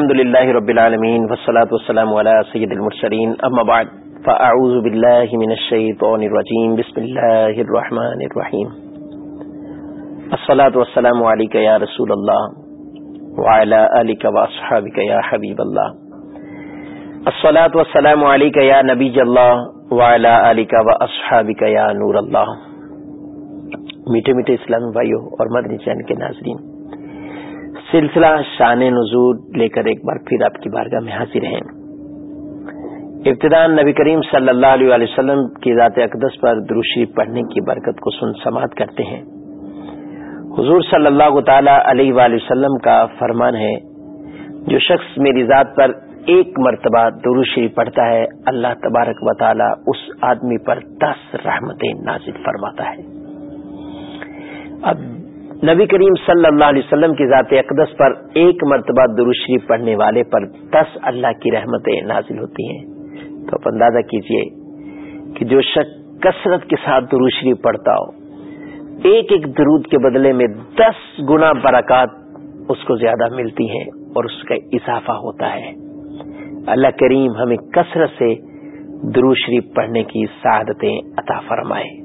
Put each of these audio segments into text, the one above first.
الحمد لله رب العالمين والصلاة والسلام على سيد المرسلين أما بعد فأعوذ بالله من الشيطان الرجيم بسم الله الرحمن الرحيم الصلاة والسلام عليك يا رسول الله وعلى آلك وأصحابك يا حبيب الله الصلاة والسلام عليك يا نبي الله وعلى آلك وأصحابك يا نور الله میٹھے میٹھے اسلامی بھائیوں اور مدنی چین کے ناظرین سلسلہ شان نزول لے کر ایک بار پھر آپ کی بارگاہ میں حاضر ہیں۔ ابتدا نبی کریم صلی اللہ علیہ وسلم کی ذات اقدس پر دروشی پڑھنے کی برکت کو سن سماعت کرتے ہیں۔ حضور صلی اللہ تعالی علیہ وآلہ وسلم کا فرمان ہے، جو شخص میری ذات پر ایک مرتبہ دروشی پڑھتا ہے، اللہ تبارک و تعالی اس آدمی پر دس رحمتیں نازل فرماتا ہے۔ اب نبی کریم صلی اللہ علیہ وسلم کی ذات اقدس پر ایک مرتبہ دروشری پڑھنے والے پر دس اللہ کی رحمتیں نازل ہوتی ہیں۔ تو آپ اندازہ کیجیے کہ جو شخص کثرت کے ساتھ دروشری پڑھتا ہو، ایک ایک درود کے بدلے میں دس گنا برکات اس کو زیادہ ملتی ہیں اور اس کا اضافہ ہوتا ہے۔ اللہ کریم ہمیں کثرت سے دروشری پڑھنے کی سعادتیں عطا فرمائے۔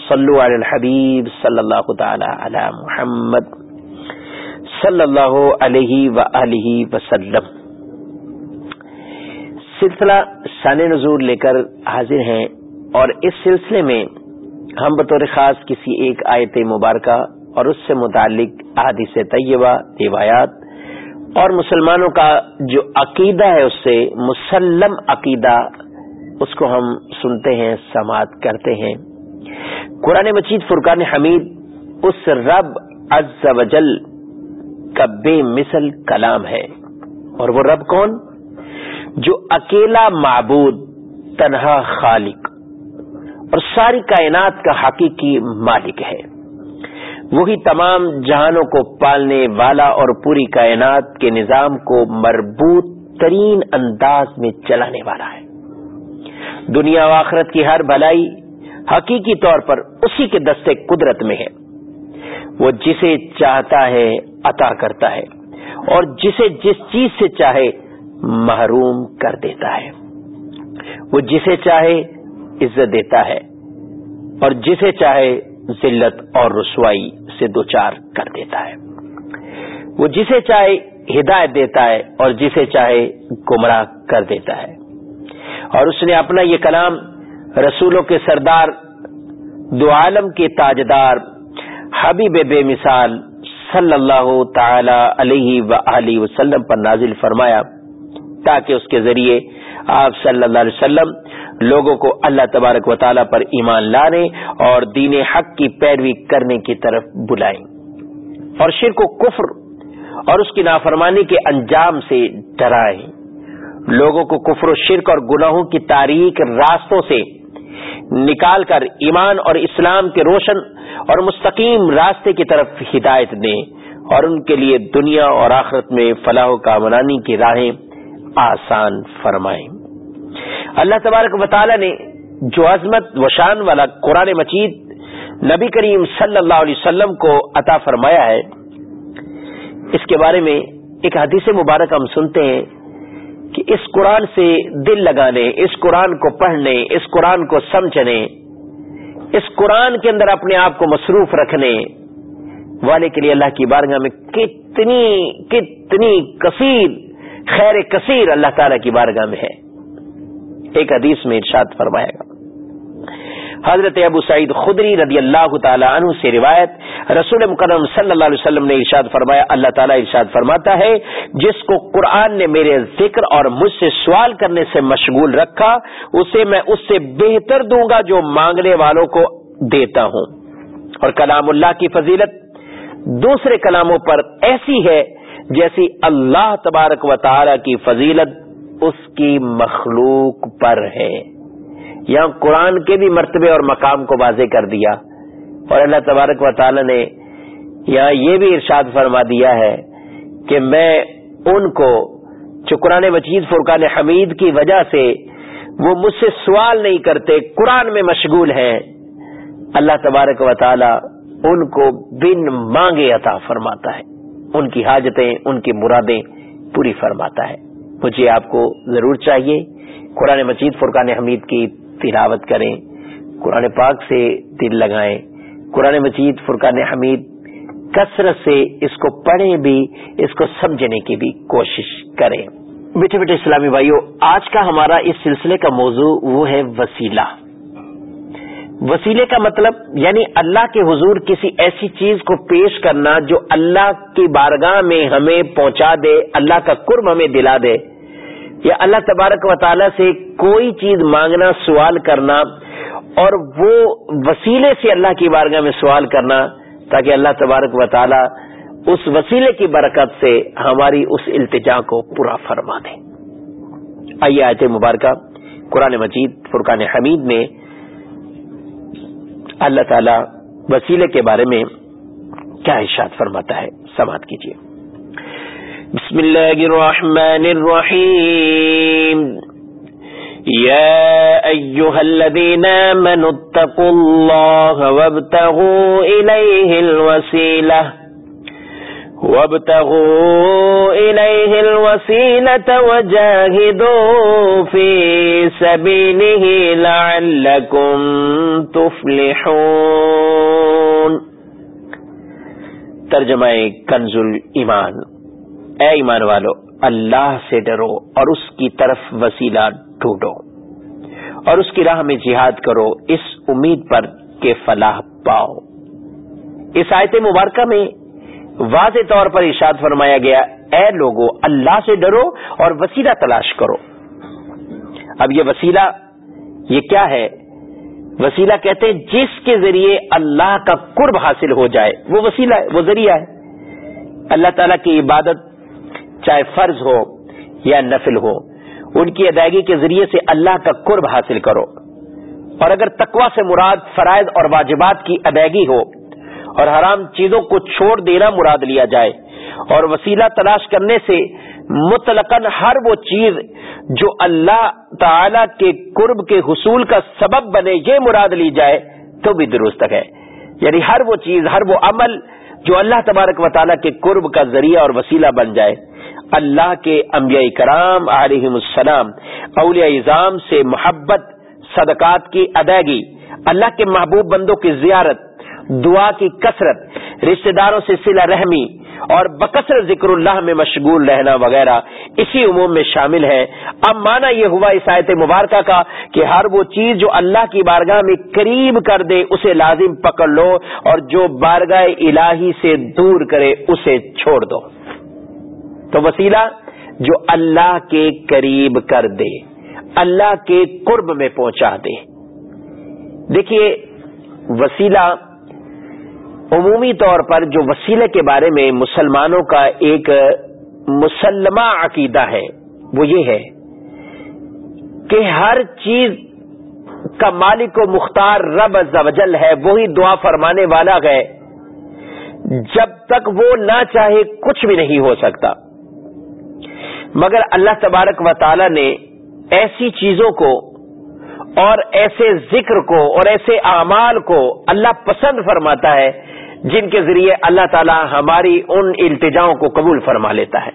صلو علی الحبیب صلی اللہ تعالی علی محمد صلی اللہ علیہ و وسلم۔ سلسلہ شان نظور لے کر حاضر ہیں اور اس سلسلے میں ہم بطور خاص کسی ایک آیت مبارکہ اور اس سے متعلق حادث طیبہ، روایات اور مسلمانوں کا جو عقیدہ ہے، اس سے مسلم عقیدہ، اس کو ہم سنتے ہیں، سماعت کرتے ہیں۔ قرآن مجید فرقان حمید اس رب عز و جل کا بے مثل کلام ہے۔ اور وہ رب کون؟ جو اکیلا معبود، تنہا خالق، اور ساری کائنات کا حقیقی مالک ہے۔ وہی تمام جہانوں کو پالنے والا اور پوری کائنات کے نظام کو مربوط ترین انداز میں چلانے والا ہے۔ دنیا و آخرت کی ہر بھلائی حقیقی طور پر اسی کے دستے قدرت میں ہے۔ وہ جسے چاہتا ہے عطا کرتا ہے اور جسے جس چیز سے چاہے محروم کر دیتا ہے۔ وہ جسے چاہے عزت دیتا ہے اور جسے چاہے ذلت اور رسوائی سے دوچار کر دیتا ہے۔ وہ جسے چاہے ہدایت دیتا ہے اور جسے چاہے گمراہ کر دیتا ہے۔ اور اس نے اپنا یہ کلام رسولوں کے سردار، دو عالم کے تاجدار، حبیب بے مثال صلی اللہ تعالی علیہ و وسلم پر نازل فرمایا، تاکہ اس کے ذریعے آپ صلی اللہ علیہ وسلم لوگوں کو اللہ تبارک و تعالیٰ پر ایمان لانے اور دین حق کی پیروی کرنے کی طرف بلائیں۔ اور شرک و کفر اور اس کی نافرمانی کے انجام سے ڈرائیں۔ لوگوں کو کفر و شرک اور گناہوں کی تاریخ راستوں سے نکال کر ایمان اور اسلام کے روشن اور مستقیم راستے کی طرف ہدایت دیں اور ان کے لیے دنیا اور آخرت میں فلاح و کامرانی کی راہیں آسان فرمائیں۔ اللہ تبارک و تعالی نے جو عظمت و شان والا قرآن مجید نبی کریم صلی اللہ علیہ وسلم کو عطا فرمایا ہے، اس کے بارے میں ایک حدیث مبارک ہم سنتے ہیں۔ کہ اس قرآن سے دل لگانے، اس قرآن کو پڑھنے، اس قرآن کو سمجھنے، اس قرآن کے اندر اپنے آپ کو مصروف رکھنے، والے کے لیے اللہ کی بارگاہ میں کتنی کتنی کثیر، خیر کثیر اللہ تعالی کی بارگاہ میں ہے۔ ایک حدیث میں ارشاد فرمائے گا حضرت ابو سعید خدری رضی اللہ تعالی عنہ سے روایت، رسول مکرم صلی اللہ علیہ وسلم نے ارشاد فرمایا، اللہ تعالیٰ ارشاد فرماتا ہے، جس کو قرآن نے میرے ذکر اور مجھ سے سوال کرنے سے مشغول رکھا، اسے میں اس سے بہتر دوں گا جو مانگنے والوں کو دیتا ہوں۔ اور کلام اللہ کی فضیلت دوسرے کلاموں پر ایسی ہے، جیسی اللہ تبارک و تعالی کی فضیلت اس کی مخلوق پر ہے۔ یہاں قرآن کے بھی مرتبے اور مقام کو واضح کر دیا۔ اور اللہ تبارک و تعالی نے یہاں یہ بھی ارشاد فرما دیا ہے کہ میں ان کو جو قرآن مجید، فرقان حمید کی وجہ سے وہ مجھ سے سوال نہیں کرتے، قرآن میں مشغول ہیں۔ اللہ تبارک و تعالی ان کو بن مانگے عطا فرماتا ہے۔ ان کی حاجتیں، ان کی مرادیں پوری فرماتا ہے۔ مجھے آپ کو ضرور چاہیے۔ قرآن مجید، فرقان حمید کی تلاوت کریں، قرآن پاک سے دل لگائیں، قرآن مجید، فرقان حمید کثرت سے اس کو پڑھیں بھی، اس کو سمجھنے کی بھی کوشش کریں۔ بیٹھے بیٹھے اسلامی بھائیوں آج کا ہمارا اس سلسلے کا موضوع وہ ہے وسیلہ۔ وسیلے کا مطلب یعنی اللہ کے حضور کسی ایسی چیز کو پیش کرنا جو اللہ کی بارگاہ میں ہمیں پہنچا دے، اللہ کا قرب ہمیں دلا دے۔ یا اللہ تبارک و تعالی سے کوئی چیز مانگنا، سوال کرنا اور وہ وسیلے سے اللہ کی بارگاہ میں سوال کرنا تاکہ اللہ تبارک و تعالی اس وسیلے کی برکت سے ہماری اس التجا کو پورا فرما دے۔ آئیے آیت مبارکہ، قرآن مجید، فرقان حمید میں اللہ تعالی وسیلے کے بارے میں کیا ارشاد فرماتا ہے، سماعت کیجیے۔ بسم اللہ الرحمن الرحیم. يا أيها الذين آمنوا اتقوا الله وابتغوا إليه الوسيلة وابتغوا إليه الوسيلة وجاهدوا في سبيله لعلكم تفلحون. ترجمہ کنز ایمان اے ایمان والو، اللہ سے ڈرو اور اس کی طرف وسیلہ ڈھونڈو اور اس کی راہ میں جہاد کرو، اس امید پر کہ فلاح پاؤ۔ اس آیت مبارکہ میں واضح طور پر ارشاد فرمایا گیا، اے لوگو، اللہ سے ڈرو اور وسیلہ تلاش کرو۔ اب یہ وسیلہ، یہ کیا ہے؟ وسیلہ کہتے ہیں جس کے ذریعے اللہ کا قرب حاصل ہو جائے۔ وہ وسیلہ ہے وہ ذریعہ ہے۔ اللہ تعالیٰ کی عبادت چاہے فرض ہو یا نفل ہو، ان کی ادائیگی کے ذریعے سے اللہ کا قرب حاصل کرو۔ اور اگر تقوا سے مراد فرائض اور واجبات کی ادائیگی ہو اور حرام چیزوں کو چھوڑ دینا مراد لیا جائے اور وسیلہ تلاش کرنے سے مطلق ہر وہ چیز جو اللہ تعالی کے قرب کے حصول کا سبب بنے، یہ مراد لی جائے، تو بھی درست ہے۔ یعنی ہر وہ چیز، ہر وہ عمل جو اللہ تبارک و تعالیٰ کے قرب کا ذریعہ اور وسیلہ بن جائے۔ اللہ کے انبیاء کرام علیہ السلام، اولیاء اظام سے محبت، صدقات کی ادائیگی، اللہ کے محبوب بندوں کی زیارت، دعا کی کثرت، رشتہ داروں سے سلا رحمی اور بکثر ذکر اللہ میں مشغول رہنا وغیرہ اسی عموم میں شامل ہے اب مانا یہ ہوا اس آیت مبارکہ کا کہ ہر وہ چیز جو اللہ کی بارگاہ میں قریب کر دے، اسے لازم پکڑ لو اور جو بارگاہ الہی سے دور کرے، اسے چھوڑ دو۔ تو وسیلہ جو اللہ کے قریب کر دے، اللہ کے قرب میں پہنچا دے۔ دیکھیے، وسیلہ عمومی طور پر جو وسیلے کے بارے میں مسلمانوں کا ایک مسلمہ عقیدہ ہے، وہ یہ ہے کہ ہر چیز کا مالک و مختار رب زوجل ہے، وہی دعا فرمانے والا ہے۔ جب تک وہ نہ چاہے، کچھ بھی نہیں ہو سکتا۔ مگر اللہ تبارک و تعالی نے ایسی چیزوں کو اور ایسے ذکر کو اور ایسے اعمال کو اللہ پسند فرماتا ہے، جن کے ذریعے اللہ تعالی ہماری ان التجاؤں کو قبول فرما لیتا ہے۔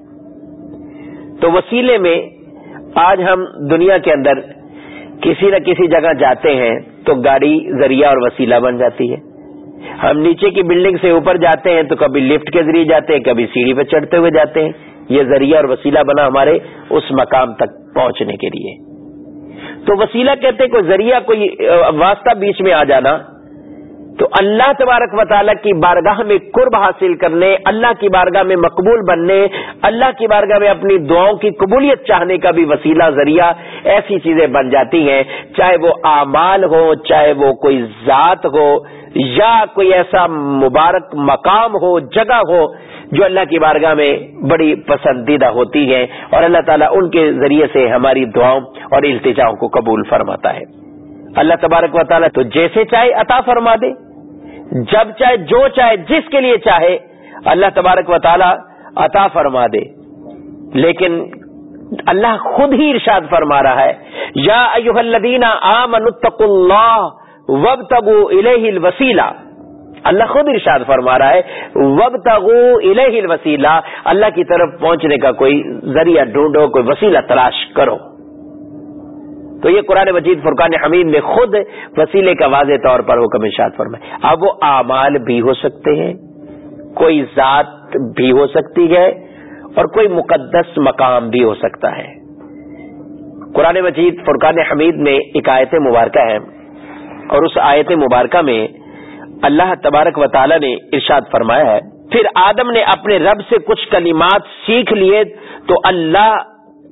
تو وسیلے میں آج ہم دنیا کے اندر کسی نہ کسی جگہ جاتے ہیں تو گاڑی ذریعہ اور وسیلہ بن جاتی ہے۔ ہم نیچے کی بلڈنگ سے اوپر جاتے ہیں تو کبھی لفٹ کے ذریعے جاتے ہیں، کبھی سیڑھی پہ چڑھتے ہوئے جاتے ہیں۔ یہ ذریعہ اور وسیلہ بنا ہمارے اس مقام تک پہنچنے کے لیے۔ تو وسیلہ کہتے کوئی ذریعہ، کوئی واسطہ بیچ میں آ جانا۔ تو اللہ تبارک و تعالیٰ کی بارگاہ میں قرب حاصل کرنے، اللہ کی بارگاہ میں مقبول بننے، اللہ کی بارگاہ میں اپنی دعاؤں کی قبولیت چاہنے کا بھی وسیلہ، ذریعہ ایسی چیزیں بن جاتی ہیں۔ چاہے وہ اعمال ہو، چاہے وہ کوئی ذات ہو، یا کوئی ایسا مبارک مقام ہو، جگہ ہو جو اللہ کی بارگاہ میں بڑی پسندیدہ ہوتی ہے اور اللہ تعالیٰ ان کے ذریعے سے ہماری دعاؤں اور التجاؤں کو قبول فرماتا ہے۔ اللہ تبارک و تعالیٰ تو جیسے چاہے عطا فرما دے۔ جب چاہے جو چاہے جس کے لیے چاہے، اللہ تبارک و تعالی عطا فرما دے۔ لیکن اللہ خود ہی ارشاد فرما رہا ہے، یا ایوہ الذین آمنوا اتقوا اللہ وابتغوا الیہ الوسیلہ۔ اللہ خود ارشاد فرما رہا ہے وب تغو الہ اللہ کی طرف پہنچنے کا کوئی ذریعہ ڈھونڈو، کوئی وسیلہ تلاش کرو۔ تو یہ قرآن مجید فرقان حمید میں خود وسیلے کا واضح طور پر حکم ارشاد فرمائے اب وہ اعمال بھی ہو سکتے ہیں، کوئی ذات بھی ہو سکتی ہے اور کوئی مقدس مقام بھی ہو سکتا ہے۔ قرآن مجید فرقان حمید میں ایک آیت مبارکہ ہے اور اس آیت مبارکہ میں اللہ تبارک و تعالی نے ارشاد فرمایا ہے، پھر آدم نے اپنے رب سے کچھ کلمات سیکھ لیے تو اللہ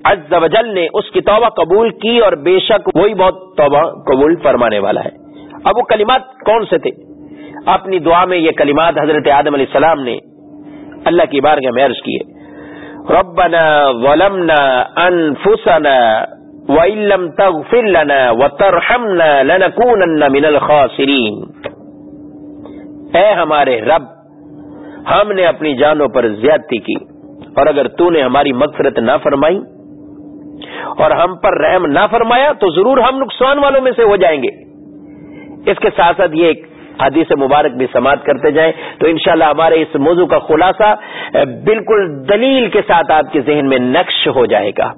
عز و جل نے اس کی توبہ قبول کی اور بے شک وہی بہت توبہ قبول فرمانے والا ہے۔ اب وہ کلمات کون سے تھے؟ اپنی دعا میں یہ کلمات حضرت آدم علیہ السلام نے اللہ کی بارگاہ میں عرض کیے۔ ربنا ظلمنا انفسنا وَإِن لَّمْ تَغْفِرْ لَنَا وَتَرْحَمْنَا لَنَكُونَنَّ مِنَ الْخَاسِرِينَ اے ہمارے رب، ہم نے اپنی جانوں پر زیادتی کی، اور اگر تو نے ہماری مغفرت نہ فرمائی اور ہم پر رحم نہ فرمایا، تو ضرور ہم نقصان والوں میں سے ہو جائیں گے۔ اس کے ساتھ ساتھ یہ ایک حدیث مبارک بھی سماعت کرتے جائیں تو انشاءاللہ ہمارے اس موضوع کا خلاصہ بالکل دلیل کے ساتھ آپ کے ذہن میں نقش ہو جائے گا۔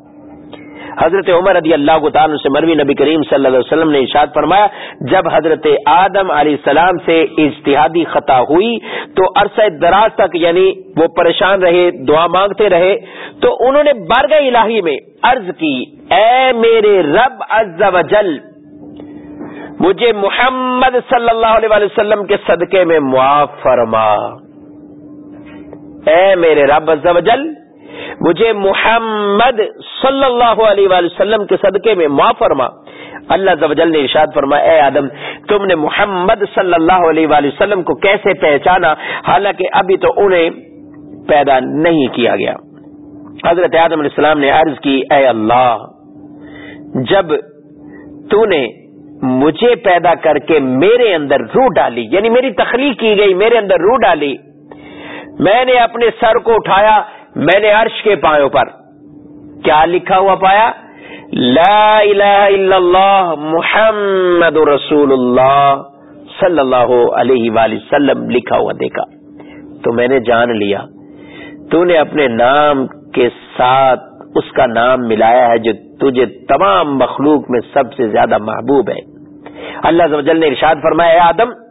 حضرت عمر رضی اللہ تعالیٰ سے مروی نبی کریم صلی اللہ علیہ وسلم نے ارشاد فرمایا، جب حضرت آدم علیہ السلام سے اجتہادی خطا ہوئی، تو عرصہ دراز تک یعنی وہ پریشان رہے، دعا مانگتے رہے، تو انہوں نے بارگاہ الہی میں عرض کی، اے میرے رب عز و جل، مجھے محمد صلی اللہ علیہ وسلم کے صدقے میں معاف فرما۔ اے میرے رب عز و جل مجھے محمد صلی اللہ علیہ وآلہ وسلم کے صدقے میں معاف فرما۔ اللہ زوجل نے ارشاد فرما اے آدم، تم نے محمد صلی اللہ علیہ وآلہ وسلم کو کیسے پہچانا؟ حالانکہ ابھی تو انہیں پیدا نہیں کیا گیا۔ حضرت آدم علیہ السلام نے عرض کی، اے اللہ، جب تو نے مجھے پیدا کر کے میرے اندر روح ڈالی یعنی میری تخلیق کی گئی، میرے اندر روح ڈالی، میں نے اپنے سر کو اٹھایا میں نے عرش کے پایوں پر کیا لکھا ہوا پایا؟ لا الہ الا اللہ محمد رسول اللہ صلی اللہ علیہ وآلہ وسلم لکھا ہوا دیکھا۔ تو میں نے جان لیا۔ تو نے اپنے نام کے ساتھ اس کا نام ملایا ہے جو تجھے تمام مخلوق میں سب سے زیادہ محبوب ہے۔ اللہ نے ارشاد فرمایا آدم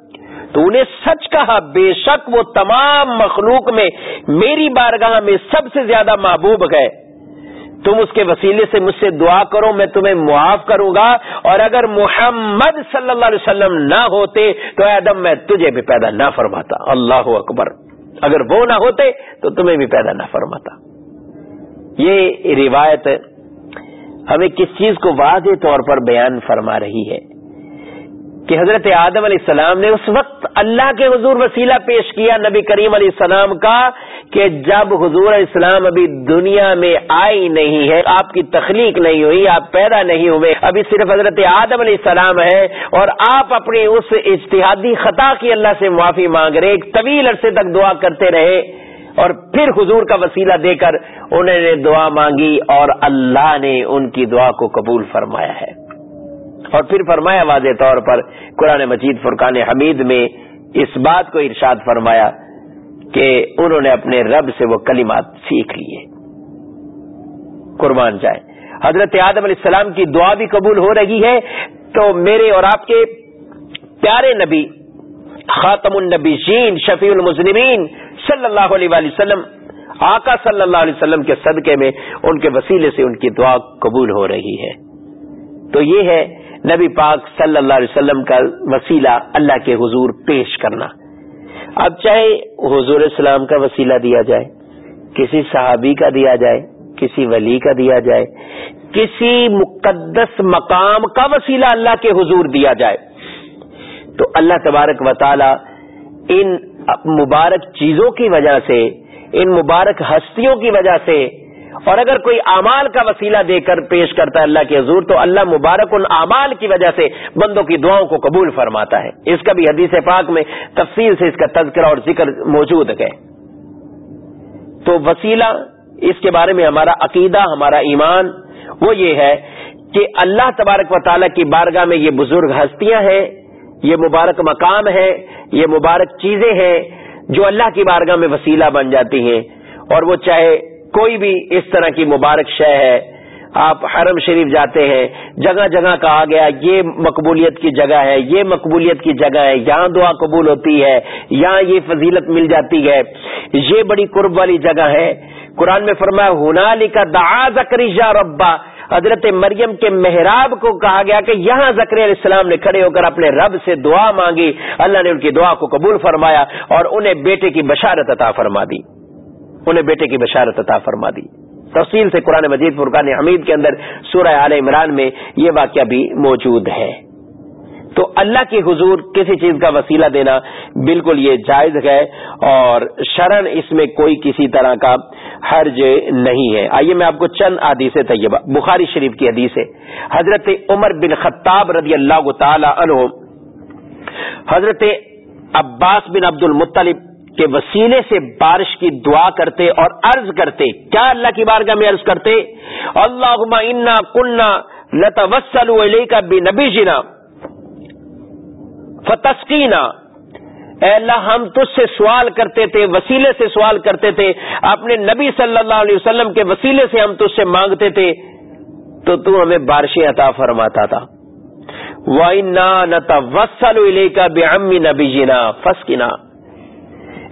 تو انہیں سچ کہا، بے شک وہ تمام مخلوق میں میری بارگاہ میں سب سے زیادہ محبوب ہے۔ تم اس کے وسیلے سے مجھ سے دعا کرو، میں تمہیں معاف کروں گا۔ اور اگر محمد صلی اللہ علیہ وسلم نہ ہوتے تو ایڈم میں تجھے بھی پیدا نہ فرماتا۔ اللہ اکبر۔ اگر وہ نہ ہوتے تو تمہیں بھی پیدا نہ فرماتا۔ یہ روایت ہمیں کس چیز کو واضح طور پر بیان فرما رہی ہے؟ کہ حضرت آدم علیہ السلام نے اس وقت اللہ کے حضور وسیلہ پیش کیا نبی کریم علیہ السلام کا کہ جب حضور علیہ السلام ابھی دنیا میں آئی نہیں ہے، آپ کی تخلیق نہیں ہوئی، آپ پیدا نہیں ہوئے، ابھی صرف حضرت آدم علیہ السلام ہے اور آپ اپنی اس اجتہادی خطا کی اللہ سے معافی مانگ رہے، ایک طویل عرصے تک دعا کرتے رہے اور پھر حضور کا وسیلہ دے کر انہوں نے دعا مانگی اور اللہ نے ان کی دعا کو قبول فرمایا ہے۔ اور پھر فرمایا واضح طور پر قرآن مجید فرقان حمید میں اس بات کو ارشاد فرمایا کہ انہوں نے اپنے رب سے وہ کلمات سیکھ لیے۔ قربان جائے حضرت آدم علیہ السلام کی دعا بھی قبول ہو رہی ہے۔ تو میرے اور آپ کے پیارے نبی، خاتم النبی شین شفیع المسلمین صلی اللہ علیہ وآلہ وسلم، آقا صلی اللہ علیہ وسلم کے صدقے میں ان کے وسیلے سے ان کی دعا قبول ہو رہی ہے۔ تو یہ ہے نبی پاک صلی اللہ علیہ وسلم کا وسیلہ اللہ کے حضور پیش کرنا۔ اب چاہے حضور السلام کا وسیلہ دیا جائے، کسی صحابی کا دیا جائے، کسی ولی کا دیا جائے، کسی مقدس مقام کا وسیلہ اللہ کے حضور دیا جائے۔ تو اللہ تبارک و تعالی ان مبارک چیزوں کی وجہ سے، ان مبارک ہستیوں کی وجہ سے اور اگر کوئی اعمال کا وسیلہ دے کر پیش کرتا ہے اللہ کے حضور، تو اللہ مبارک ان اعمال کی وجہ سے بندوں کی دعاؤں کو قبول فرماتا ہے۔ اس کا بھی حدیث پاک میں تفصیل سے اس کا تذکرہ اور ذکر موجود ہے۔ تو وسیلہ، اس کے بارے میں ہمارا عقیدہ، ہمارا ایمان، وہ یہ ہے کہ اللہ تبارک و تعالیٰ کی بارگاہ میں یہ بزرگ ہستیاں ہیں، یہ مبارک مقام ہے یہ مبارک چیزیں ہیں جو اللہ کی بارگاہ میں وسیلہ بن جاتی ہیں۔ اور وہ چاہے کوئی بھی اس طرح کی مبارک شے ہے، آپ حرم شریف جاتے ہیں، جگہ جگہ کہا گیا، یہ مقبولیت کی جگہ ہے، یہ مقبولیت کی جگہ ہے، یہاں دعا قبول ہوتی ہے، یہاں یہ فضیلت مل جاتی ہے۔ یہ بڑی قرب والی جگہ ہے۔ قرآن میں فرمایا ہنالی کا دا زکری ربا حضرت مریم کے محراب کو کہا گیا کہ یہاں زکری علیہ السلام نے کھڑے ہو کر اپنے رب سے دعا مانگی۔ اللہ نے ان کی دعا کو قبول فرمایا اور انہیں بیٹے کی بشارت عطا فرما دی۔ انہیں بیٹے کی بشارت عطا فرما دی۔ تفصیل سے قرآن مجید فرقان حمید کے اندر سورہ عال عمران میں یہ واقعہ بھی موجود ہے۔ تو اللہ کی حضور کسی چیز کا وسیلہ دینا بالکل یہ جائز ہے اور شرن اس میں کوئی کسی طرح کا حرج نہیں ہے۔ آئیے میں آپ کو چند حدیث طیبہ، بخاری شریف کی حدیث ہے۔ حضرت عمر بن خطاب رضی اللہ تعالی عنہ، حضرت عباس بن عبد المطلب کے وسیلے سے بارش کی دعا کرتے اور عرض کرتے، کیا اللہ کی بارگاہ میں عرض کرتے؟ اللہ انا کنہ لتا وسل کا بھی نبی جنا فتسکینا اے اللہ، ہم تجھ سے سوال کرتے تھے، وسیلے سے سوال کرتے تھے، اپنے نبی صلی اللہ علیہ وسلم کے وسیلے سے ہم تجھ سے مانگتے تھے، تو تو ہمیں بارشیں عطا فرماتا تھا۔ وسل کا بے امی نبی جینا فسکینا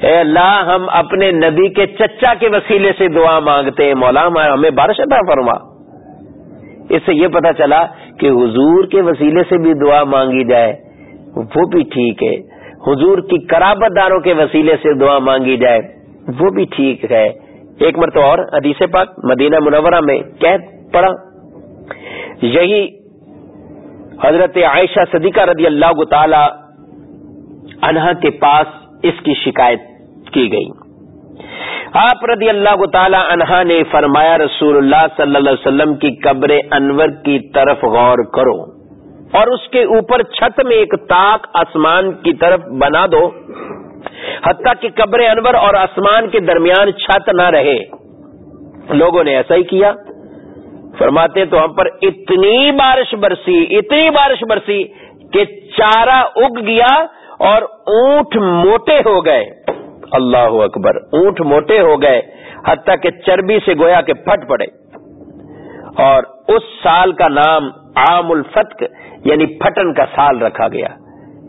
اے اللہ، ہم اپنے نبی کے چچا کے وسیلے سے دعا مانگتے ہیں۔ مولا ہمیں بارش عطا فرما۔ اس سے یہ پتا چلا کہ حضور کے وسیلے سے بھی دعا مانگی جائے، وہ بھی ٹھیک ہے۔ حضور کی کرابت داروں کے وسیلے سے دعا مانگی جائے، وہ بھی ٹھیک ہے۔ ایک مرتبہ اور، حدیث پاک، مدینہ منورہ میں کہہ پڑا۔ یہی حضرت عائشہ صدیقہ رضی اللہ تعالی انہا کے پاس اس کی شکایت کی گئی۔ آپ رضی اللہ تعالی عنہا نے فرمایا، رسول اللہ صلی اللہ علیہ وسلم کی قبر انور کی طرف غور کرو اور اس کے اوپر چھت میں ایک تاک آسمان کی طرف بنا دو، حتیٰ کہ قبر انور اور آسمان کے درمیان چھت نہ رہے۔ لوگوں نے ایسا ہی کیا۔ فرماتے تو ہم پر اتنی بارش برسی، اتنی بارش برسی کہ چارہ اگ گیا اور اونٹ موٹے ہو گئے۔ اللہ اکبر، اونٹ موٹے ہو گئے، حتیٰ کہ چربی سے گویا کے پھٹ پڑے۔ اور اس سال کا نام عام الفتق یعنی پھٹن کا سال رکھا گیا۔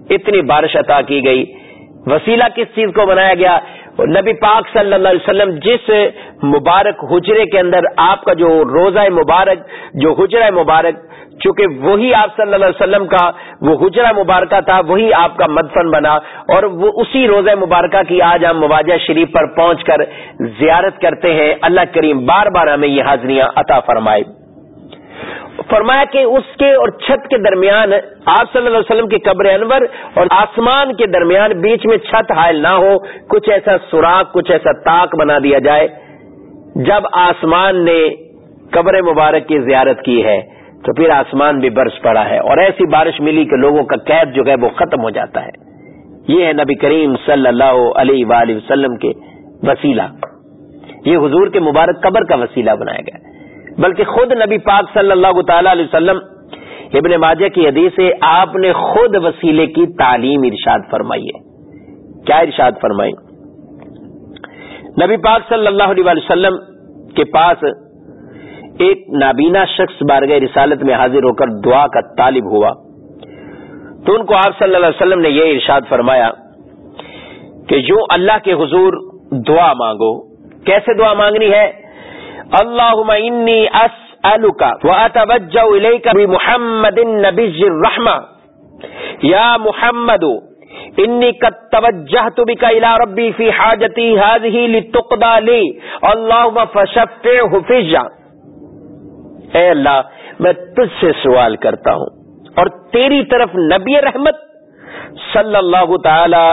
اتنی بارش عطا کی گئی۔ وسیلہ کس چیز کو بنایا گیا؟ نبی پاک صلی اللہ علیہ وسلم جس مبارک حجرے کے اندر آپ کا جو روزہ مبارک، جو حجرہ مبارک، چونکہ وہی آپ صلی اللہ علیہ وسلم کا وہ حجرہ مبارکہ تھا، وہی آپ کا مدفن بنا اور وہ اسی روزہ مبارکہ کی آج ہم مواجہ شریف پر پہنچ کر زیارت کرتے ہیں۔ اللہ کریم بار بار ہمیں یہ حاضریاں عطا فرمائے۔ فرمایا کہ اس کے اور چھت کے درمیان آپ صلی اللہ علیہ وسلم کی قبر انور اور آسمان کے درمیان بیچ میں چھت حائل نہ ہو، کچھ ایسا سوراخ، کچھ ایسا تاک بنا دیا جائے۔ جب آسمان نے قبر مبارک کی زیارت کی ہے، تو پھر آسمان بھی برس پڑا ہے اور ایسی بارش ملی کہ لوگوں کا قید جو ہے وہ ختم ہو جاتا ہے۔ یہ ہے نبی کریم صلی اللہ علیہ وآلہ وسلم کے وسیلہ۔ یہ حضور کے مبارک قبر کا وسیلہ بنایا گیا۔ بلکہ خود نبی پاک صلی اللہ تعالی علیہ وسلم ابن ماجہ کی حدیث سے آپ نے خود وسیلے کی تعلیم ارشاد فرمائی ہے۔ کیا ارشاد فرمائی؟ نبی پاک صلی اللہ علیہ وسلم کے پاس ایک نابینا شخص بارگاہ رسالت میں حاضر ہو کر دعا کا طالب ہوا۔ تو ان کو آپ صلی اللہ علیہ وسلم نے یہ ارشاد فرمایا کہ جو اللہ کے حضور دعا مانگو، کیسے دعا مانگنی ہے؟ اللهم انی اسألك واتوجه اليك بمحمد النبي الرحمة يا محمد، انی قد توجہت بك الى ربی فی حاجتی هذه لتقضى لي اللهم فشفعه فجا اے اللہ، میں تجھ سے سوال کرتا ہوں۔ اور تیری طرف نبی رحمت صلی اللہ تعالی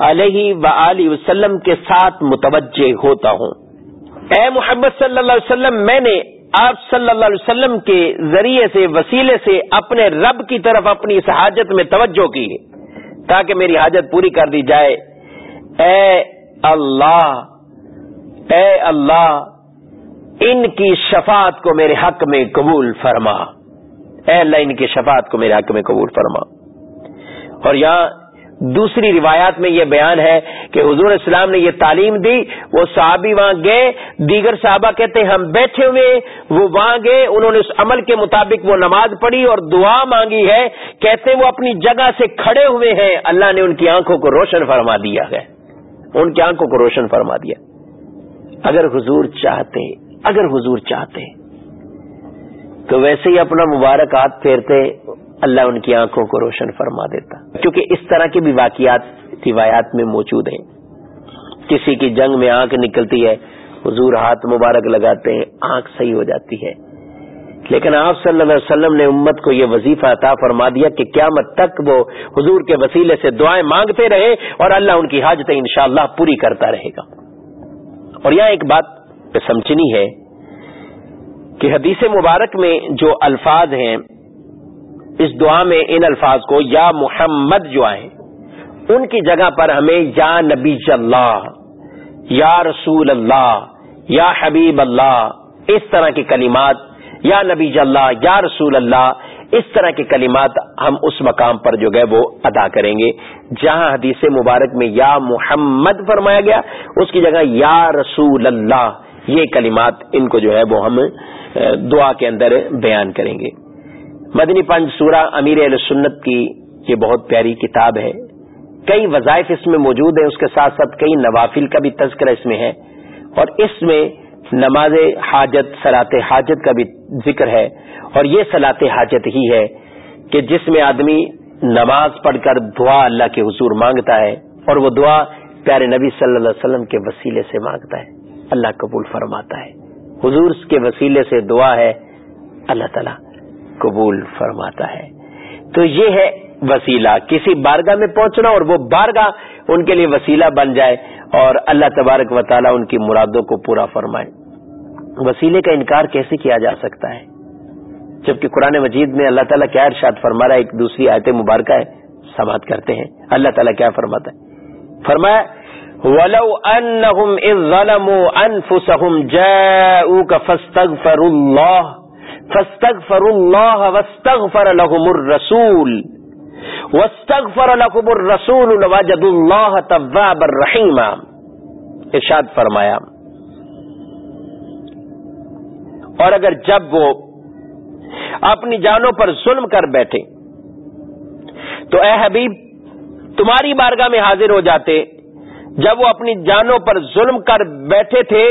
علیہ وآلہ وسلم کے ساتھ متوجہ ہوتا ہوں۔ اے محمد صلی اللہ علیہ وسلم، میں نے آپ صلی اللہ علیہ وسلم کے ذریعے سے، وسیلے سے اپنے رب کی طرف اپنی اس حاجت میں توجہ کی، تاکہ میری حاجت پوری کر دی جائے۔ اے اللہ اے اللہ، ان کی شفاعت کو میرے حق میں قبول فرما۔ اے اللہ، ان کی شفاعت کو میرے حق میں قبول فرما۔ اور یہاں دوسری روایات میں یہ بیان ہے کہ حضور اسلام نے یہ تعلیم دی، وہ صحابی وہاں گئے، دیگر صحابہ کہتے ہیں ہم بیٹھے ہوئے وہ وہاں گئے، انہوں نے اس عمل کے مطابق وہ نماز پڑھی اور دعا مانگی ہے، کہتے ہیں وہ اپنی جگہ سے کھڑے ہوئے ہیں، اللہ نے ان کی آنکھوں کو روشن فرما دیا ہے۔ ان کی آنکھوں کو روشن فرما دیا۔ اگر حضور چاہتے، اگر حضور چاہتے، تو ویسے ہی اپنا مبارک ہاتھ پھیرتے اللہ ان کی آنکھوں کو روشن فرما دیتا۔ کیونکہ اس طرح کے بھی واقعات روایات میں موجود ہیں۔ کسی کی جنگ میں آنکھ نکلتی ہے، حضور ہاتھ مبارک لگاتے ہیں، آنکھ صحیح ہو جاتی ہے۔ لیکن آپ صلی اللہ علیہ وسلم نے امت کو یہ وظیفہ عطا فرما دیا کہ قیامت تک وہ حضور کے وسیلے سے دعائیں مانگتے رہے اور اللہ ان کی حاجتیں انشاءاللہ پوری کرتا رہے گا۔ اور یہاں ایک بات سمجھنی ہے کہ حدیث مبارک میں جو الفاظ ہیں اس دعا میں ان الفاظ کو یا محمد جو آئے، ان کی جگہ پر ہمیں یا نبی اللہ، یا رسول اللہ، یا حبیب اللہ، اس طرح کے کلمات، یا نبی اللہ، یا رسول اللہ، اس طرح کے کلمات ہم اس مقام پر جو گئے وہ ادا کریں گے۔ جہاں حدیث مبارک میں یا محمد فرمایا گیا، اس کی جگہ یا رسول اللہ، یہ کلمات ان کو جو ہے وہ ہم دعا کے اندر بیان کریں گے۔ مدنی پنج سورہ امیر علیہ سنت کی یہ بہت پیاری کتاب ہے۔ کئی وظائف اس میں موجود ہیں، اس کے ساتھ ساتھ کئی نوافل کا بھی تذکرہ اس میں ہے۔ اور اس میں نماز حاجت سلاط حاجت کا بھی ذکر ہے۔ اور یہ سلاط حاجت ہی ہے کہ جس میں آدمی نماز پڑھ کر دعا اللہ کے حضور مانگتا ہے اور وہ دعا پیارے نبی صلی اللہ علیہ وسلم کے وسیلے سے مانگتا ہے۔ اللہ قبول فرماتا ہے۔ حضور کے وسیلے سے دعا ہے۔ اللہ تعالیٰ قبول فرماتا ہے۔ تو یہ ہے وسیلہ، کسی بارگاہ میں پہنچنا اور وہ بارگاہ ان کے لیے وسیلہ بن جائے اور اللہ تبارک و تعالیٰ ان کی مرادوں کو پورا فرمائے۔ وسیلے کا انکار کیسے کیا جا سکتا ہے؟ جبکہ قرآن مجید میں اللہ تعالیٰ کیا ارشاد فرما رہا ہے، ایک دوسری آیت مبارکہ ہے، سماعت کرتے ہیں۔ اللہ تعالیٰ کیا فرماتا ہے؟ فرمایا، ولو انہم اذ ظلموا انفسہم جاؤک فاستغفر اللہ فاستغفر اللہ واستغفر لهم الرسول. واستغفر لهم الرسول لوجد اللہ توابا رحیما ارشاد فرمایا. اور اگر جب وہ اپنی جانوں پر ظلم کر بیٹھے، تو اے حبیب، تمہاری بارگاہ میں حاضر ہو جاتے، جب وہ اپنی جانوں پر ظلم کر بیٹھے تھے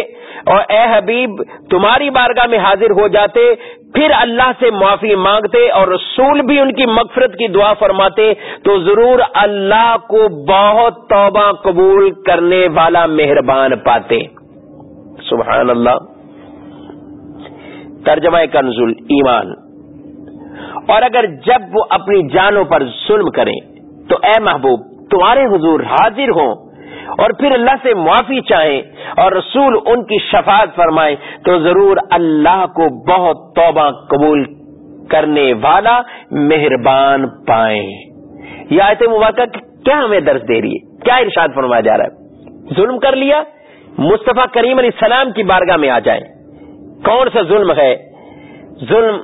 اور اے حبیب، تمہاری بارگاہ میں حاضر ہو جاتے، پھر اللہ سے معافی مانگتے اور رسول بھی ان کی مغفرت کی دعا فرماتے، تو ضرور اللہ کو بہت توبہ قبول کرنے والا مہربان پاتے۔ سبحان اللہ۔ ترجمہ کنزل، ایمان۔ اور اگر جب وہ اپنی جانوں پر ظلم کریں، تو اے محبوب، تمہارے حضور حاضر ہوں۔ اور پھر اللہ سے معافی چاہیں اور رسول ان کی شفاعت فرمائے تو ضرور اللہ کو بہت توبہ قبول کرنے والا مہربان پائیں۔ یہ آیت مبارکہ کیا ہمیں درس دے رہی ہے؟ کیا ارشاد فرمایا جا رہا ہے؟ ظلم کر لیا، مصطفیٰ کریم علیہ السلام کی بارگاہ میں آ جائیں۔ کون سا ظلم ہے؟ ظلم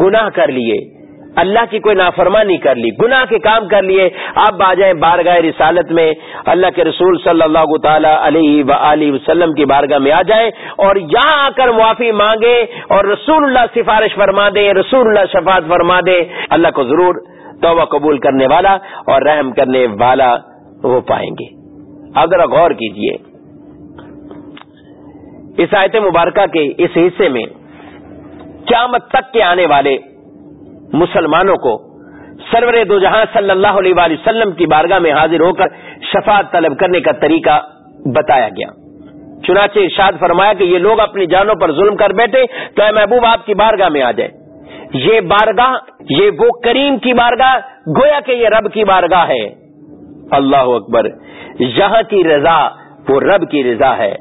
گناہ کر لیے۔ اللہ کی کوئی نافرمانی کر لی، گناہ کے کام کر لیے، آپ آ جائیں بارگاہ رسالت میں، اللہ کے رسول صلی اللہ تعالی علیہ و وسلم کی بارگاہ میں آ جائیں اور یہاں آ کر معافی مانگے اور رسول اللہ سفارش فرما دے رسول اللہ شفاعت فرما دے اللہ کو ضرور توبہ قبول کرنے والا اور رحم کرنے والا وہ پائیں گے۔ اگر غور کیجیے۔ اس آیت مبارکہ کے اس حصے میں قیامت تک کے آنے والے مسلمانوں کو سرور دو جہاں صلی اللہ علیہ وآلہ وسلم کی بارگاہ میں حاضر ہو کر شفاعت طلب کرنے کا طریقہ بتایا گیا۔ چنانچہ ارشاد فرمایا کہ یہ لوگ اپنی جانوں پر ظلم کر بیٹھے تو اے محبوب آپ کی بارگاہ میں آ جائے۔ یہ بارگاہ، یہ وہ کریم کی بارگاہ، گویا کہ یہ رب کی بارگاہ ہے۔ اللہ اکبر، یہاں کی رضا، وہ رب کی رضا ہے۔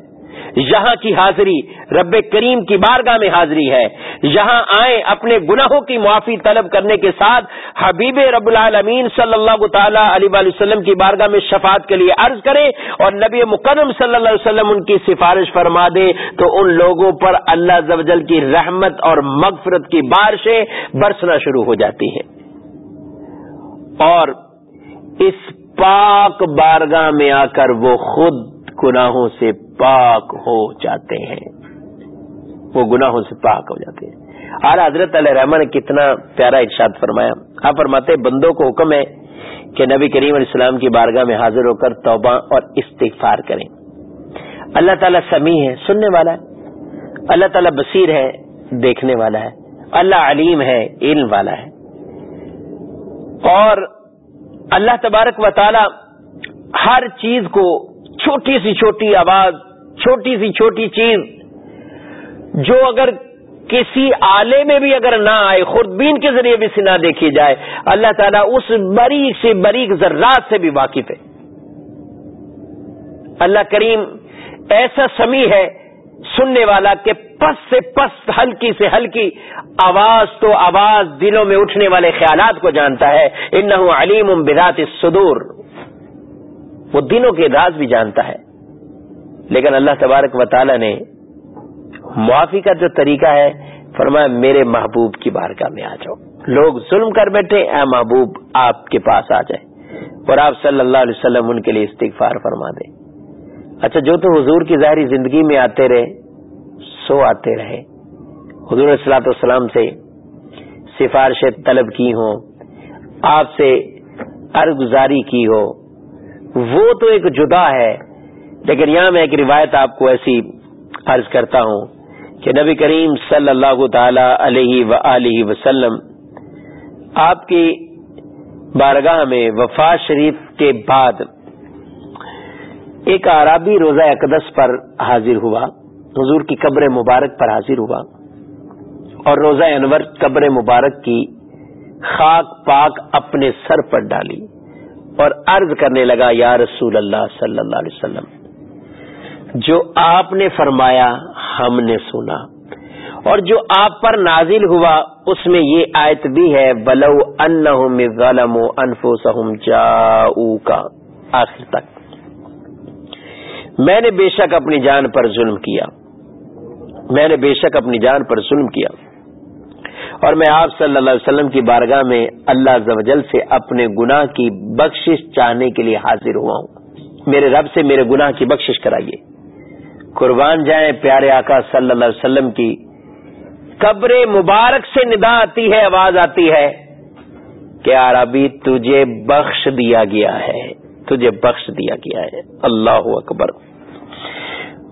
یہاں کی حاضری رب کریم کی بارگاہ میں حاضری ہے۔ یہاں آئیں اپنے گناہوں کی معافی طلب کرنے کے ساتھ حبیب رب العالمین صلی اللہ تعالی علیہ وسلم کی بارگاہ میں شفاعت کے لیے عرض کریں اور نبی مکرم صلی اللہ علیہ وسلم ان کی سفارش فرما دے تو ان لوگوں پر اللہ زوجل کی رحمت اور مغفرت کی بارشیں برسنا شروع ہو جاتی ہیں۔ اور اس پاک بارگاہ میں آ کر وہ خود گناہوں سے پاک ہو جاتے ہیں۔ وہ گناہوں سے پاک ہو جاتے ہیں۔ اور حضرت علیہ رحمان نے کتنا پیارا ارشاد فرمایا۔ آپ فرماتے بندوں کو حکم ہے کہ نبی کریم علیہ السلام کی بارگاہ میں حاضر ہو کر توبہ اور استغفار کریں۔ اللہ تعالیٰ سمیع ہے، سننے والا ہے۔ اللہ تعالیٰ بصیر ہے، دیکھنے والا ہے۔ اللہ علیم ہے، علم والا ہے۔ اور اللہ تبارک و تعالی ہر چیز کو چھوٹی سی چھوٹی آواز، چھوٹی سی چھوٹی چیز، جو اگر کسی آلے میں بھی اگر نہ آئے خوردبین کے ذریعے بھی نہ دیکھی جائے، اللہ تعالیٰ اس بریک سے بریک ذرات سے بھی واقف ہے۔ اللہ کریم ایسا سمی ہے سننے والا کہ پس سے پس، ہلکی سے ہلکی آواز تو آواز دلوں میں اٹھنے والے خیالات کو جانتا ہے۔ ان علیم بدات صدور وہ دنوں کے راز بھی جانتا ہے۔ لیکن اللہ تبارک و تعالی نے معافی کا جو طریقہ ہے، فرمایا، میرے محبوب کی بارگاہ میں آ جاؤ۔ لوگ ظلم کر بیٹھے، اے محبوب، آپ کے پاس آ جائے۔ اور آپ صلی اللہ علیہ وسلم ان کے لیے استغفار فرما دیں اچھا جو تو حضور کی ظاہری زندگی میں آتے رہے، سو آتے رہے۔ حضور السلاۃ والسلام سے سفارش طلب کی ہوں، آپ سے ارگزاری کی ہو۔ وہ تو ایک جدا ہے، لیکن یہاں میں ایک روایت آپ کو ایسی عرض کرتا ہوں کہ نبی کریم صلی اللہ تعالی علیہ و وسلم آپ کی بارگاہ میں وفا شریف کے بعد ایک عرابی روزہ اقدس پر حاضر ہوا، حضور کی قبر مبارک پر حاضر ہوا اور روزہ انور قبر مبارک کی خاک پاک اپنے سر پر ڈالی۔ اور عرض کرنے لگا، یا رسول اللہ صلی اللہ علیہ وسلم، جو آپ نے فرمایا ہم نے سنا، اور جو آپ پر نازل ہوا، اس میں یہ آیت بھی ہے، بلو ظلم انفو سہم کا آخر تک۔ میں نے بے شک اپنی جان پر ظلم کیا۔ میں نے بے شک اپنی جان پر ظلم کیا۔ اور میں آپ صلی اللہ علیہ وسلم کی بارگاہ میں اللہ زوجل سے اپنے گناہ کی بخشش چاہنے کے لیے حاضر ہوا ہوں۔ میرے رب سے میرے گناہ کی بخشش کرائیے۔ قربان جائیں پیارے آقا صلی اللہ علیہ وسلم کی۔ قبر مبارک سے ندا آتی ہے، آواز آتی ہے کہ عربی تجھے بخش دیا گیا ہے۔ تجھے بخش دیا گیا ہے۔ اللہ اکبر۔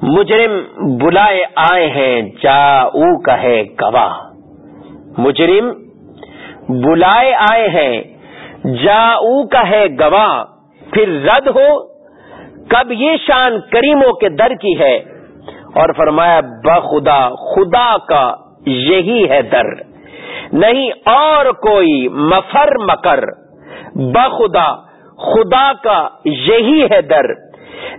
مجرم بلائے آئے ہیں جا او کا ہے گواہ۔ مجرم، بلائے آئے ہیں جا او کا ہے گواہ، پھر رد ہو، کب یہ شان کریموں کے در کی ہے؟ اور فرمایا، بخدا، خدا کا یہی ہے در، نہیں اور کوئی مفر مکر، بخدا، خدا کا یہی ہے در،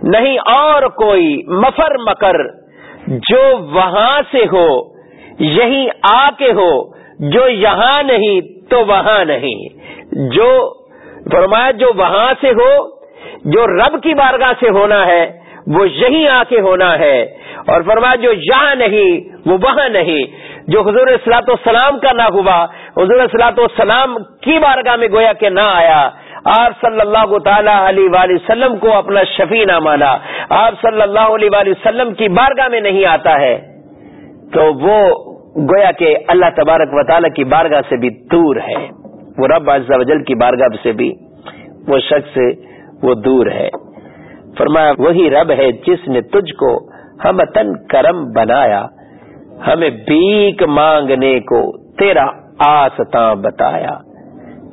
نہیں اور کوئی مفر مکر، جو وہاں سے ہو یہی آ کے ہو جو یہاں نہیں تو وہاں نہیں۔ جو فرمایا جو وہاں سے ہو، جو رب کی بارگاہ سے ہونا ہے، وہ یہی آ کے ہونا ہے۔ اور فرمایا جو یہاں نہیں، وہ وہاں نہیں۔ جو حضور اصلاۃ والسلام کا نہ ہوا، حضور اصلاۃ والسلام کی بارگاہ میں گویا کہ نہ آیا۔ آپ صلی اللہ تعالی علیہ وآلہ وسلم کو اپنا شفیع نہ مانا۔ آپ صلی اللہ علیہ وآلہ وسلم کی بارگاہ میں نہیں آتا ہے۔ تو وہ گویا کہ اللہ تبارک و تعالی کی بارگاہ سے بھی دور ہے۔ وہ رب عز و جل کی بارگاہ سے بھی وہ شخص وہ دور ہے۔ فرمایا، وہی رب ہے جس نے تجھ کو ہم تن کرم بنایا، ہمیں بیک مانگنے کو تیرا آستا بتایا۔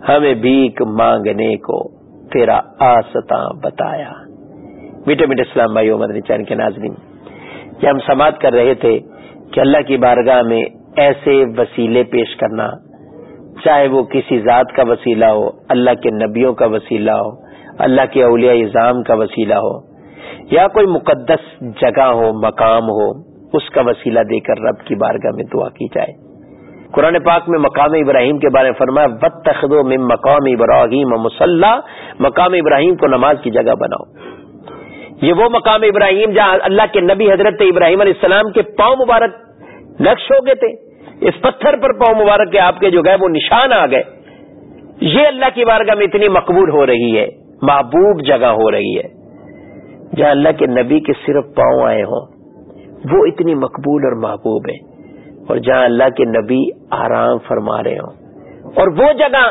ہمیں بیک مانگنے کو تیرا آستا بتایا۔ میٹھے میٹھے اسلام بھائی مدنی چین کے ناظرین، یہ ہم سماعت کر رہے تھے کہ اللہ کی بارگاہ میں ایسے وسیلے پیش کرنا، چاہے وہ کسی ذات کا وسیلہ ہو، اللہ کے نبیوں کا وسیلہ ہو، اللہ کے اولیاء اظام کا وسیلہ ہو، یا کوئی مقدس جگہ ہو، مقام ہو، اس کا وسیلہ دے کر رب کی بارگاہ میں دعا کی جائے۔ قرآن پاک میں مقام ابراہیم کے بارے میں فرمایا بد تخدو میں مقام ابراہیم مسلح مقام ابراہیم کو نماز کی جگہ بناؤ۔ یہ وہ مقام ابراہیم جہاں اللہ کے نبی حضرت ابراہیم علیہ السلام کے پاؤں مبارک نقش ہو گئے تھے۔ اس پتھر پر پاؤں مبارک کے آپ کے جو گئے وہ نشان آ گئے۔ یہ اللہ کی بارگاہ میں اتنی مقبول ہو رہی ہے، محبوب جگہ ہو رہی ہے۔ جہاں اللہ کے نبی کے صرف پاؤں آئے ہوں، وہ اتنی مقبول اور محبوب ہے اور جہاں اللہ کے نبی آرام فرما رہے ہوں۔ اور وہ جگہ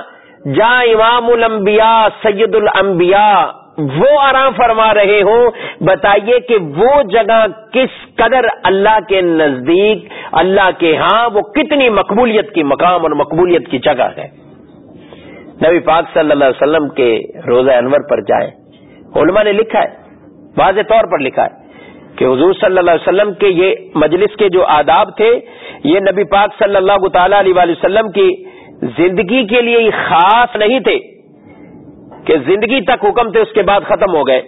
جہاں امام الانبیاء، سید الانبیاء وہ آرام فرما رہے ہوں، بتائیے کہ وہ جگہ کس قدر اللہ کے نزدیک، اللہ کے ہاں وہ کتنی مقبولیت کی مقام اور مقبولیت کی جگہ ہے۔ نبی پاک صلی اللہ علیہ وسلم کے روزہ انور پر جائیں۔ علماء نے لکھا ہے، واضح طور پر لکھا ہے کہ حضور صلی اللہ علیہ وسلم کے یہ مجلس کے جو آداب تھے، یہ نبی پاک صلی اللہ تعالی علیہ وسلم کی زندگی کے لیے خاص نہیں تھے۔ کہ زندگی تک حکم تھے، اس کے بعد ختم ہو گئے۔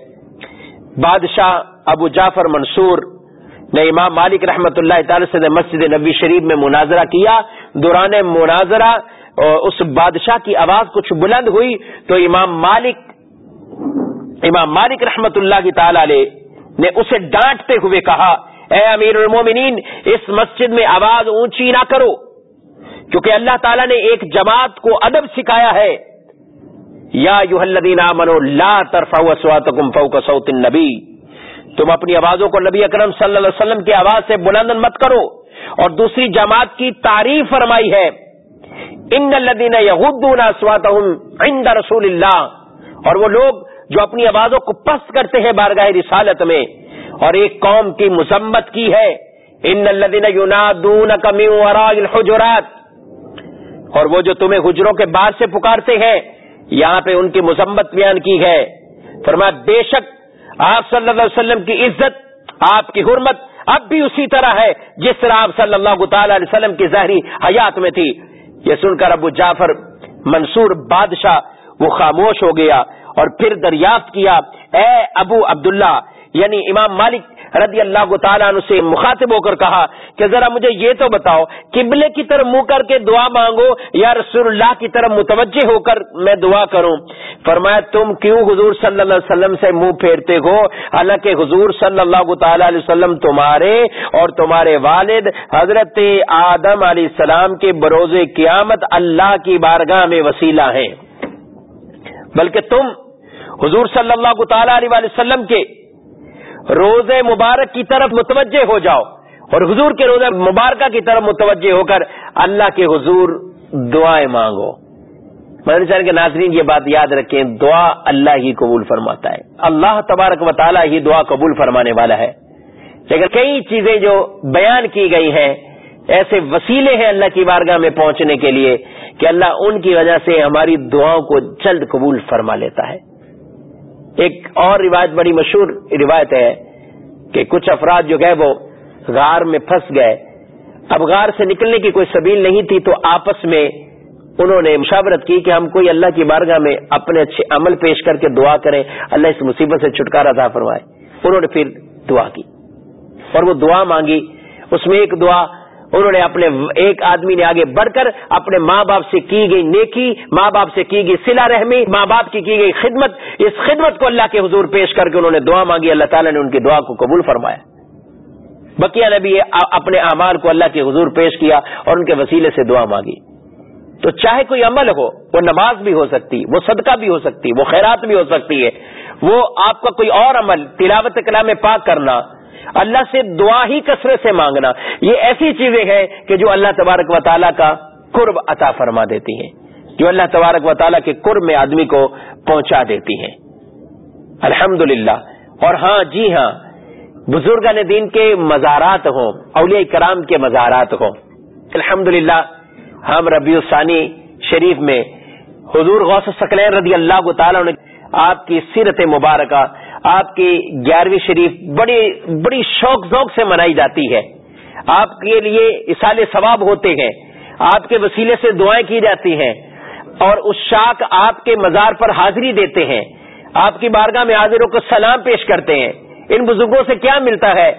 بادشاہ ابو جعفر منصور نے امام مالک رحمت اللہ تعالی سے مسجد نبی شریف میں مناظرہ کیا۔ دوران مناظرہ، اس بادشاہ کی آواز کچھ بلند ہوئی تو امام مالک امام مالک رحمت اللہ کی تعالی علیہ نے اسے ڈانٹتے ہوئے کہا، اے امیر المومنین، اس مسجد میں آواز اونچی نہ کرو، کیونکہ اللہ تعالیٰ نے ایک جماعت کو ادب سکھایا ہے۔ یا یو منو لا فوق صوت النبی۔ تم اپنی آوازوں کو نبی اکرم صلی اللہ علیہ وسلم کی آواز سے بلند مت کرو۔ اور دوسری جماعت کی تعریف فرمائی ہے۔ ان الدین عند رسول اللہ۔ اور وہ لوگ جو اپنی آوازوں کو پست کرتے ہیں بارگاہ رسالت میں۔ اور ایک قوم کی مذمت کی ہے۔ ان الدین یونادون کمی الحجرات۔ اور وہ جو تمہیں حجروں کے بعد سے پکارتے ہیں۔ یہاں پہ ان کی مذمت بیان کی ہے۔ فرمایا، بے شک آپ صلی اللہ علیہ وسلم کی عزت، آپ کی حرمت اب بھی اسی طرح ہے جس طرح آپ صلی اللہ تعالی علیہ وسلم کی ظاہری حیات میں تھی۔ یہ سن کر ابو جعفر منصور بادشاہ وہ خاموش ہو گیا اور پھر دریافت کیا، اے ابو عبداللہ یعنی امام مالک رضی اللہ تعالیٰ عنہ سے مخاطب ہو کر کہا کہ ذرا مجھے یہ تو بتاؤ، قبلے کی طرف منہ کر کے دعا مانگو یا رسول اللہ کی طرف متوجہ ہو کر میں دعا کروں؟ فرمایا، تم کیوں حضور صلی اللہ علیہ وسلم سے منہ پھیرتے ہو؟ حالانکہ حضور صلی اللہ تعالی علیہ وسلم تمہارے اور تمہارے والد حضرت آدم علیہ السلام کے بروز قیامت اللہ کی بارگاہ میں وسیلہ ہیں۔ بلکہ تم حضور صلی اللہ تعالی علیہ وسلم کے روز مبارک کی طرف متوجہ ہو جاؤ اور حضور کے روزہ مبارکہ کی طرف متوجہ ہو کر اللہ کے حضور دعائیں مانگو۔ چاہ کے ناظرین یہ بات یاد رکھیں، دعا اللہ ہی قبول فرماتا ہے۔ اللہ تبارک و تعالیٰ ہی دعا قبول فرمانے والا ہے۔ لیکن کئی چیزیں جو بیان کی گئی ہیں، ایسے وسیلے ہیں اللہ کی بارگاہ میں پہنچنے کے لیے کہ اللہ ان کی وجہ سے ہماری دعاؤں کو جلد قبول فرما لیتا ہے۔ ایک اور روایت بڑی مشہور روایت ہے کہ کچھ افراد جو گئے وہ غار میں پھنس گئے۔ اب غار سے نکلنے کی کوئی سبیل نہیں تھی تو آپس میں انہوں نے مشاورت کی کہ ہم کوئی اللہ کی بارگاہ میں اپنے اچھے عمل پیش کر کے دعا کریں۔ اللہ اس مصیبت سے چھٹکارا تھا فرمائے۔ انہوں نے پھر دعا کی اور وہ دعا مانگی۔ اس میں ایک دعا انہوں نے اپنے ایک آدمی نے آگے بڑھ کر اپنے ماں باپ سے کی گئی نیکی، ماں باپ سے کی گئی سلا رحمی، ماں باپ کی کی گئی خدمت، اس خدمت کو اللہ کے حضور پیش کر کے انہوں نے دعا مانگی، اللہ تعالیٰ نے ان کی دعا کو قبول فرمایا۔ بکیا نے بھی اپنے اعمال کو اللہ کے حضور پیش کیا اور ان کے وسیلے سے دعا مانگی۔ تو چاہے کوئی عمل ہو، وہ نماز بھی ہو سکتی، وہ صدقہ بھی ہو سکتی، وہ خیرات بھی ہو سکتی ہے۔ وہ آپ کا کوئی اور عمل، تلاوت کلام پاک کرنا اللہ سے دعا ہی کثرت سے مانگنا۔ یہ ایسی چیزیں ہیں کہ جو اللہ تبارک و تعالیٰ کا قرب عطا فرما دیتی ہیں۔ جو اللہ تبارک و تعالیٰ کے قرب میں آدمی کو پہنچا دیتی ہیں۔ الحمد اور ہاں جی ہاں بزرگ دین کے مزارات ہوں، اولیاء کرام کے مزارات ہوں۔ الحمد ہم ربیع الثانی شریف میں حضور غوث سکلین رضی اللہ تعالیٰ نے آپ کی سیرت مبارکہ آپ کی گیارہویں شریف بڑی بڑی شوق ذوق سے منائی جاتی ہے۔ آپ کے لیے اصال ثواب ہوتے ہیں۔ آپ کے وسیلے سے دعائیں کی جاتی ہیں۔ اور اس شاخ آپ کے مزار پر حاضری دیتے ہیں۔ آپ کی بارگاہ میں حاضروں کو سلام پیش کرتے ہیں۔ ان بزرگوں سے کیا ملتا ہے؟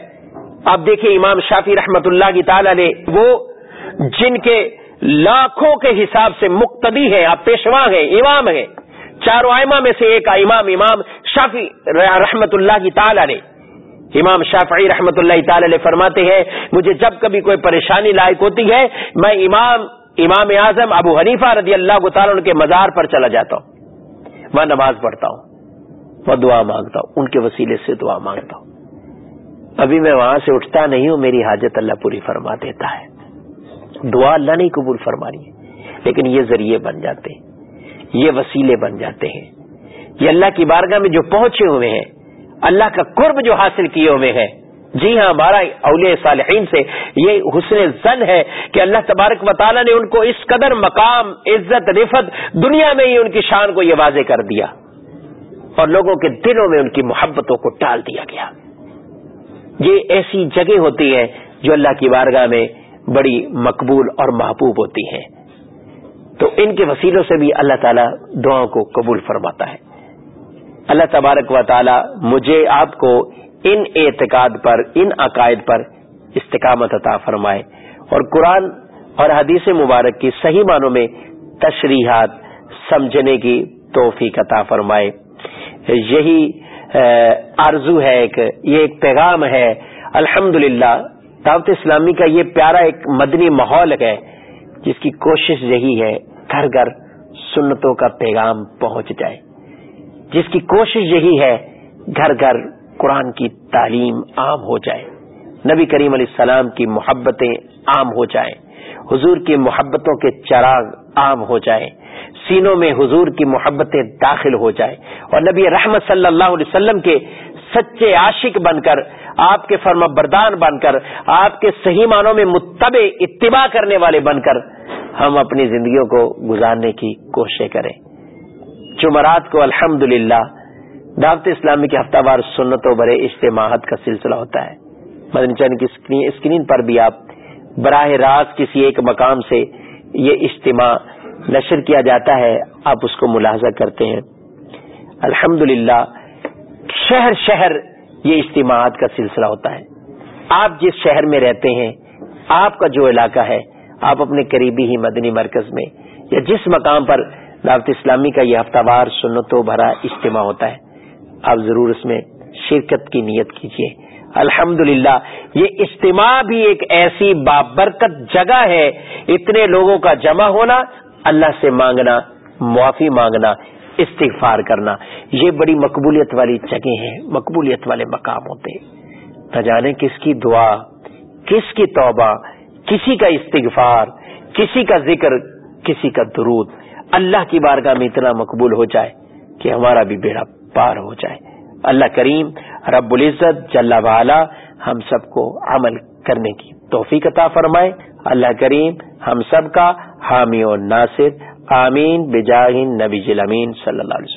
آپ دیکھیں امام شافی رحمت اللہ کی تعالی نے وہ جن کے لاکھوں کے حساب سے مقتدی ہیں، آپ پیشوا ہیں، امام ہیں۔ چاروں آئمہ میں سے ایک امام امام شافی رحمت اللہ کی تعالی نے، امام شافعی رحمت اللہ تعالی علیہ فرماتے ہیں، مجھے جب کبھی کوئی پریشانی لائق ہوتی ہے، میں امام امام اعظم ابو حنیفہ رضی اللہ تعالیٰ کے مزار پر چلا جاتا ہوں۔ میں نماز پڑھتا ہوں وہ دعا مانگتا ہوں، ان کے وسیلے سے دعا مانگتا ہوں۔ ابھی میں وہاں سے اٹھتا نہیں ہوں، میری حاجت اللہ پوری فرما دیتا ہے۔ دعا اللہ نہیں قبول فرمانی لیکن یہ ذریعے بن جاتے ہیں، یہ وسیلے بن جاتے ہیں۔ یہ اللہ کی بارگاہ میں جو پہنچے ہوئے ہیں، اللہ کا قرب جو حاصل کیے ہوئے ہیں۔ جی ہاں ہمارا اولیاء صالحین سے یہ حسن زن ہے کہ اللہ تبارک و تعالیٰ نے ان کو اس قدر مقام، عزت، رفت دنیا میں ہی ان کی شان کو یہ واضح کر دیا۔ اور لوگوں کے دلوں میں ان کی محبتوں کو ٹال دیا گیا۔ یہ ایسی جگہ ہوتی ہے جو اللہ کی بارگاہ میں بڑی مقبول اور محبوب ہوتی ہیں۔ تو ان کے وسیلوں سے بھی اللہ تعالیٰ دعاؤں کو قبول فرماتا ہے۔ اللہ تبارک و تعالیٰ مجھے آپ کو ان اعتقاد پر، ان عقائد پر استقامت عطا فرمائے۔ اور قرآن اور حدیث مبارک کی صحیح معنوں میں تشریحات سمجھنے کی توفیق عطا فرمائے۔ یہی آرزو ہے ایک، یہ ایک پیغام ہے۔ الحمد للہ دعوت اسلامی کا یہ پیارا ایک مدنی ماحول ہے، جس کی کوشش یہی ہے، گھر گھر سنتوں کا پیغام پہنچ جائے۔ جس کی کوشش یہی ہے، گھر گھر قرآن کی تعلیم عام ہو جائے۔ نبی کریم علیہ السلام کی محبتیں عام ہو جائیں۔ حضور کی محبتوں کے چراغ عام ہو جائیں۔ سینوں میں حضور کی محبتیں داخل ہو جائیں۔ اور نبی رحمت صلی اللہ علیہ وسلم کے سچے عاشق بن کر، آپ کے فرم بردان بن کر، آپ کے صحیح معنوں میں متبع اتباع کرنے والے بن کر، ہم اپنی زندگیوں کو گزارنے کی کوشش کریں۔ جمعرات کو الحمد للہ دعوت اسلامی کے ہفتہ وار سنتوں بڑے اجتماعات کا سلسلہ ہوتا ہے۔ مدنی چین کی اسکرین پر بھی آپ براہ راست کسی ایک مقام سے یہ اجتماع نشر کیا جاتا ہے، آپ اس کو ملاحظہ کرتے ہیں۔ الحمد شہر شہر یہ اجتماعات کا سلسلہ ہوتا ہے۔ آپ جس شہر میں رہتے ہیں، آپ کا جو علاقہ ہے، آپ اپنے قریبی ہی مدنی مرکز میں یا جس مقام پر دعوت اسلامی کا یہ ہفتہ وار سنتوں بھرا اجتماع ہوتا ہے۔ آپ ضرور اس میں شرکت کی نیت کیجیے الحمد یہ اجتماع بھی ایک ایسی بابرکت جگہ ہے۔ اتنے لوگوں کا جمع ہونا، اللہ سے مانگنا، معافی مانگنا، استغفار کرنا، یہ بڑی مقبولیت والی جگہ ہیں، مقبولیت والے مقام ہوتے نہ جانے کس کی دعا، کس کی توبہ، کسی کا استغفار، کسی کا ذکر، کسی کا درود۔ اللہ کی بارگاہ میں اتنا مقبول ہو جائے کہ ہمارا بھی بیڑا پار ہو جائے۔ اللہ کریم رب العزت جل وعلا ہم سب کو عمل کرنے کی توفیق عطا فرمائے۔ اللہ کریم ہم سب کا حامی و ناصر، آمین۔ بجاہین نبی جلامین صلی اللہ علیہ وسلم۔